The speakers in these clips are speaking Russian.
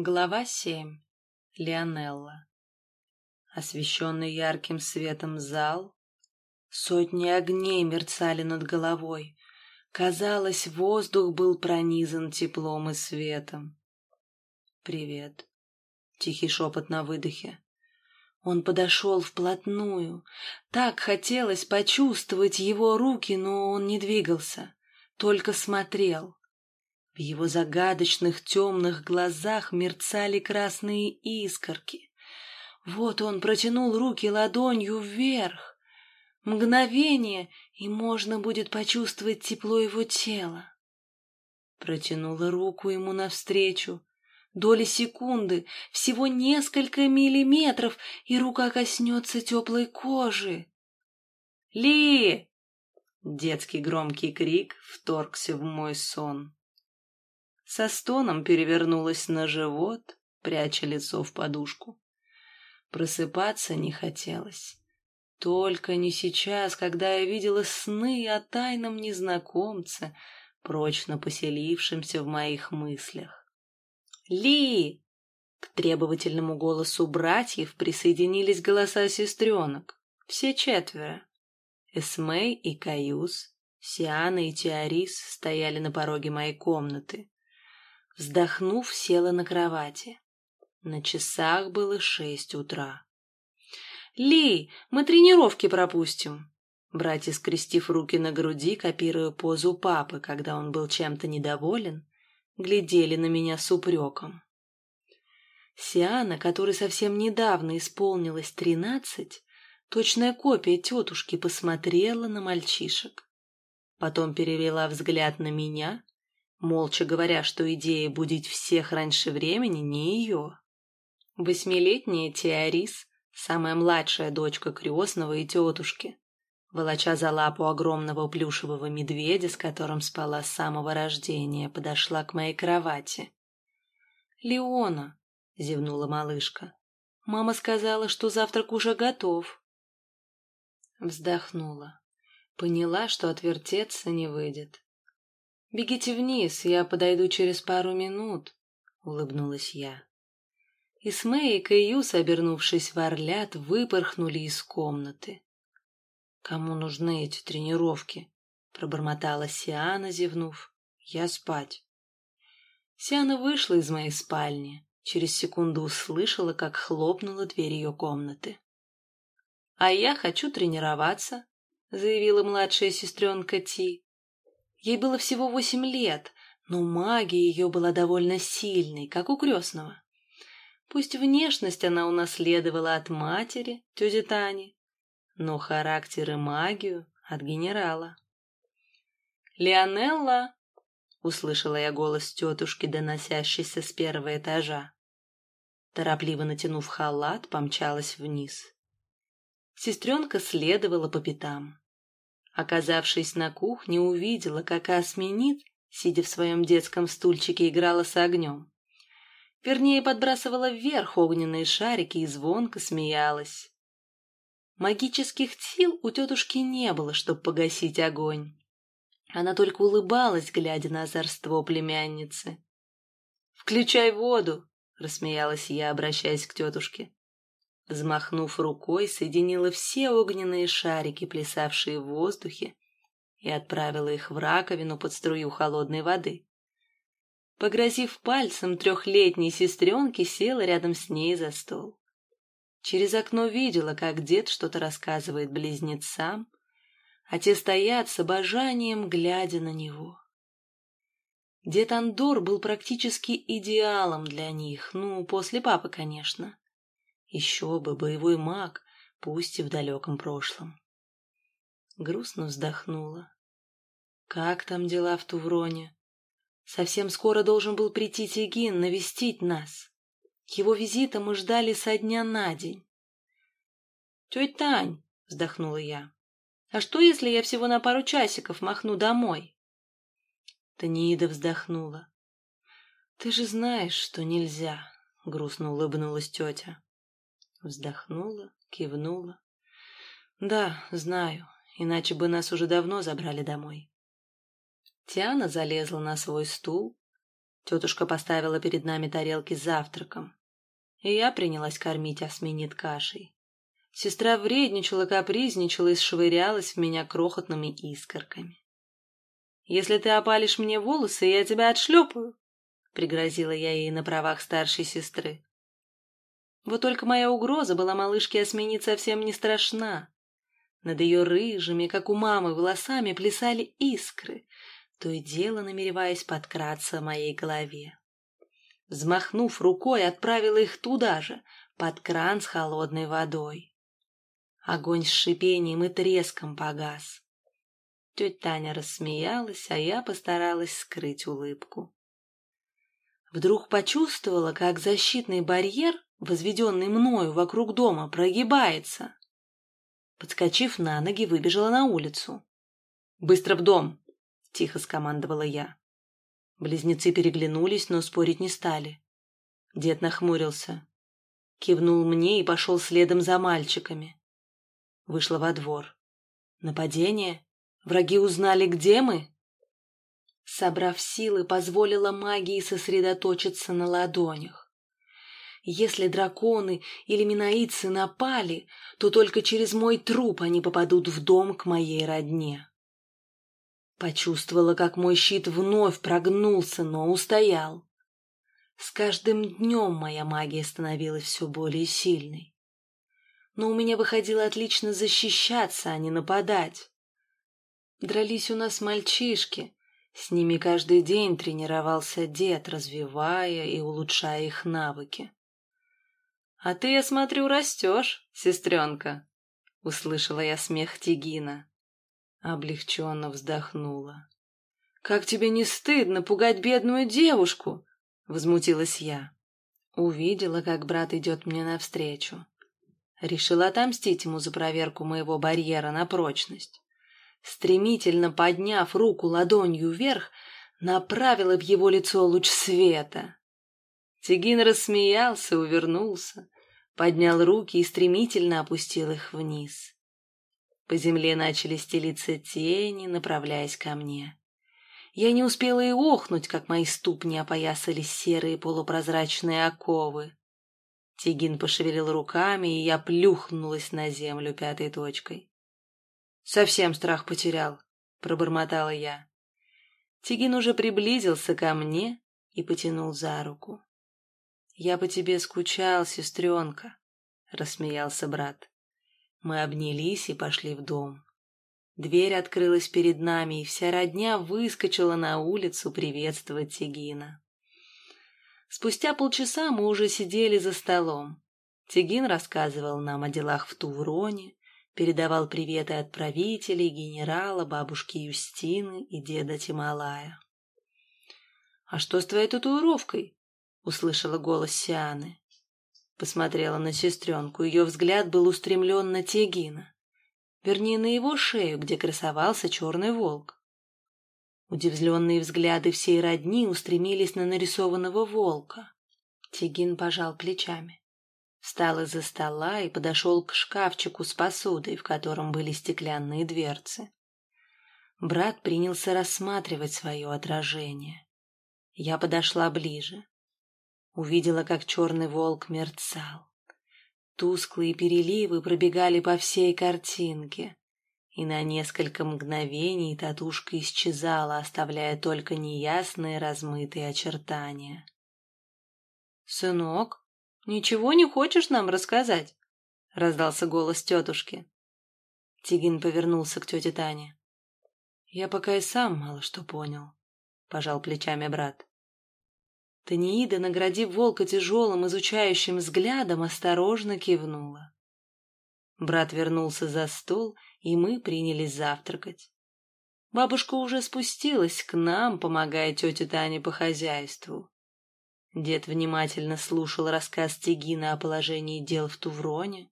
Глава семь. Леонелла. Освещенный ярким светом зал. Сотни огней мерцали над головой. Казалось, воздух был пронизан теплом и светом. «Привет», — тихий шепот на выдохе. Он подошел вплотную. Так хотелось почувствовать его руки, но он не двигался, только смотрел. В его загадочных темных глазах мерцали красные искорки. Вот он протянул руки ладонью вверх. Мгновение, и можно будет почувствовать тепло его тела. Протянула руку ему навстречу. Доли секунды, всего несколько миллиметров, и рука коснется теплой кожи. «Ли!» Детский громкий крик вторгся в мой сон со стоном перевернулась на живот, пряча лицо в подушку. Просыпаться не хотелось. Только не сейчас, когда я видела сны о тайном незнакомце, прочно поселившемся в моих мыслях. «Ли!» К требовательному голосу братьев присоединились голоса сестренок. Все четверо. Эсмей и Каюс, Сиана и Теорис стояли на пороге моей комнаты. Вздохнув, села на кровати. На часах было шесть утра. «Ли, мы тренировки пропустим!» Братья, скрестив руки на груди, копируя позу папы, когда он был чем-то недоволен, глядели на меня с упреком. Сиана, которой совсем недавно исполнилось тринадцать, точная копия тетушки, посмотрела на мальчишек. Потом перевела взгляд на меня молча говоря, что идея будить всех раньше времени не ее. Восьмилетняя Теорис, самая младшая дочка крестного и тетушки, волоча за лапу огромного плюшевого медведя, с которым спала с самого рождения, подошла к моей кровати. «Леона», — зевнула малышка, — «мама сказала, что завтрак уже готов». Вздохнула. Поняла, что отвертеться не выйдет. «Бегите вниз, я подойду через пару минут», — улыбнулась я. Исмей и Каюс, обернувшись в орлят, выпорхнули из комнаты. «Кому нужны эти тренировки?» — пробормотала Сиана, зевнув. «Я спать». Сиана вышла из моей спальни. Через секунду услышала, как хлопнула дверь ее комнаты. «А я хочу тренироваться», — заявила младшая сестренка Ти. Ей было всего восемь лет, но магия ее была довольно сильной, как у крестного. Пусть внешность она унаследовала от матери, тети Тани, но характер и магию от генерала. «Леонелла!» — услышала я голос тетушки, доносящийся с первого этажа. Торопливо натянув халат, помчалась вниз. Сестренка следовала по пятам. Оказавшись на кухне, увидела, как Асминит, сидя в своем детском стульчике, играла с огнем. Вернее, подбрасывала вверх огненные шарики и звонко смеялась. Магических сил у тетушки не было, чтобы погасить огонь. Она только улыбалась, глядя на озорство племянницы. «Включай воду!» — рассмеялась я, обращаясь к тетушке. Взмахнув рукой, соединила все огненные шарики, плясавшие в воздухе, и отправила их в раковину под струю холодной воды. Погрозив пальцем трехлетней сестренке, села рядом с ней за стол. Через окно видела, как дед что-то рассказывает близнецам, а те стоят с обожанием, глядя на него. Дед Андор был практически идеалом для них, ну, после папы, конечно. Еще бы, боевой маг, пусть и в далеком прошлом. Грустно вздохнула. Как там дела в Тувроне? Совсем скоро должен был прийти Тигин навестить нас. Его визита мы ждали со дня на день. «Тетя Тань», — вздохнула я, — «а что, если я всего на пару часиков махну домой?» Таниида вздохнула. «Ты же знаешь, что нельзя», — грустно улыбнулась тетя. Вздохнула, кивнула. Да, знаю, иначе бы нас уже давно забрали домой. Тиана залезла на свой стул. Тетушка поставила перед нами тарелки с завтраком. И я принялась кормить осменит кашей. Сестра вредничала, капризничала и швырялась в меня крохотными искорками. «Если ты опалишь мне волосы, я тебя отшлепаю», — пригрозила я ей на правах старшей сестры. Вот только моя угроза была малышке осменить совсем не страшна. Над ее рыжими, как у мамы, волосами плясали искры, то и дело намереваясь подкраться моей голове. Взмахнув рукой, отправила их туда же, под кран с холодной водой. Огонь с шипением и треском погас. Тетя Таня рассмеялась, а я постаралась скрыть улыбку. Вдруг почувствовала, как защитный барьер, возведенный мною вокруг дома, прогибается. Подскочив на ноги, выбежала на улицу. «Быстро в дом!» — тихо скомандовала я. Близнецы переглянулись, но спорить не стали. Дед нахмурился. Кивнул мне и пошел следом за мальчиками. Вышла во двор. Нападение? Враги узнали, где мы? Собрав силы, позволила магии сосредоточиться на ладонях. Если драконы или минаицы напали, то только через мой труп они попадут в дом к моей родне. Почувствовала, как мой щит вновь прогнулся, но устоял. С каждым днем моя магия становилась все более сильной. Но у меня выходило отлично защищаться, а не нападать. Дрались у нас мальчишки. С ними каждый день тренировался дед, развивая и улучшая их навыки. — А ты, я смотрю, растешь, сестренка, — услышала я смех Тигина. Облегченно вздохнула. «Как тебе не стыдно пугать бедную девушку?» — возмутилась я. Увидела, как брат идет мне навстречу. Решила отомстить ему за проверку моего барьера на прочность. Стремительно подняв руку ладонью вверх, направила в его лицо луч света. Тигин рассмеялся, увернулся, поднял руки и стремительно опустил их вниз. По земле начали стелиться тени, направляясь ко мне. Я не успела и охнуть, как мои ступни опоясали серые полупрозрачные оковы. Тигин пошевелил руками, и я плюхнулась на землю пятой точкой. «Совсем страх потерял», — пробормотала я. Тигин уже приблизился ко мне и потянул за руку. «Я по тебе скучал, сестренка», — рассмеялся брат. Мы обнялись и пошли в дом. Дверь открылась перед нами, и вся родня выскочила на улицу приветствовать Тигина. Спустя полчаса мы уже сидели за столом. Тигин рассказывал нам о делах в Тувроне, передавал приветы от правителей, генерала, бабушки Юстины и деда Тималая. «А что с твоей татуировкой?» — услышала голос Сианы. Посмотрела на сестренку, ее взгляд был устремлен на Тегина. Вернее, на его шею, где красовался черный волк. Удивленные взгляды всей родни устремились на нарисованного волка. Тигин пожал плечами. Встал из-за стола и подошел к шкафчику с посудой, в котором были стеклянные дверцы. Брат принялся рассматривать свое отражение. Я подошла ближе. Увидела, как черный волк мерцал. Тусклые переливы пробегали по всей картинке, и на несколько мгновений татушка исчезала, оставляя только неясные размытые очертания. «Сынок, ничего не хочешь нам рассказать?» — раздался голос тетушки. Тигин повернулся к тете Тане. «Я пока и сам мало что понял», — пожал плечами брат. Таниида, наградив волка тяжелым изучающим взглядом, осторожно кивнула. Брат вернулся за стол, и мы принялись завтракать. Бабушка уже спустилась к нам, помогая тете Тане по хозяйству. Дед внимательно слушал рассказ Тегина о положении дел в Тувроне,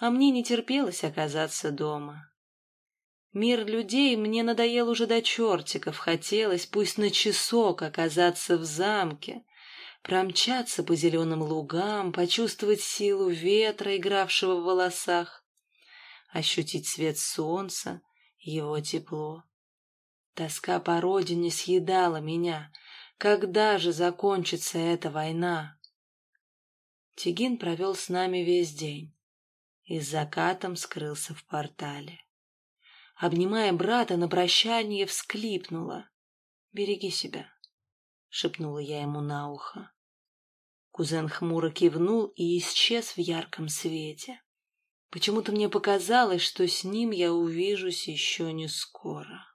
а мне не терпелось оказаться дома. Мир людей мне надоел уже до чертиков, хотелось пусть на часок оказаться в замке, промчаться по зеленым лугам, почувствовать силу ветра, игравшего в волосах, ощутить свет солнца, его тепло. Тоска по родине съедала меня, Когда же закончится эта война? Тигин провел с нами весь день и с закатом скрылся в портале. Обнимая брата, на прощание всклипнула. «Береги себя», — шепнула я ему на ухо. Кузен хмуро кивнул и исчез в ярком свете. Почему-то мне показалось, что с ним я увижусь еще не скоро.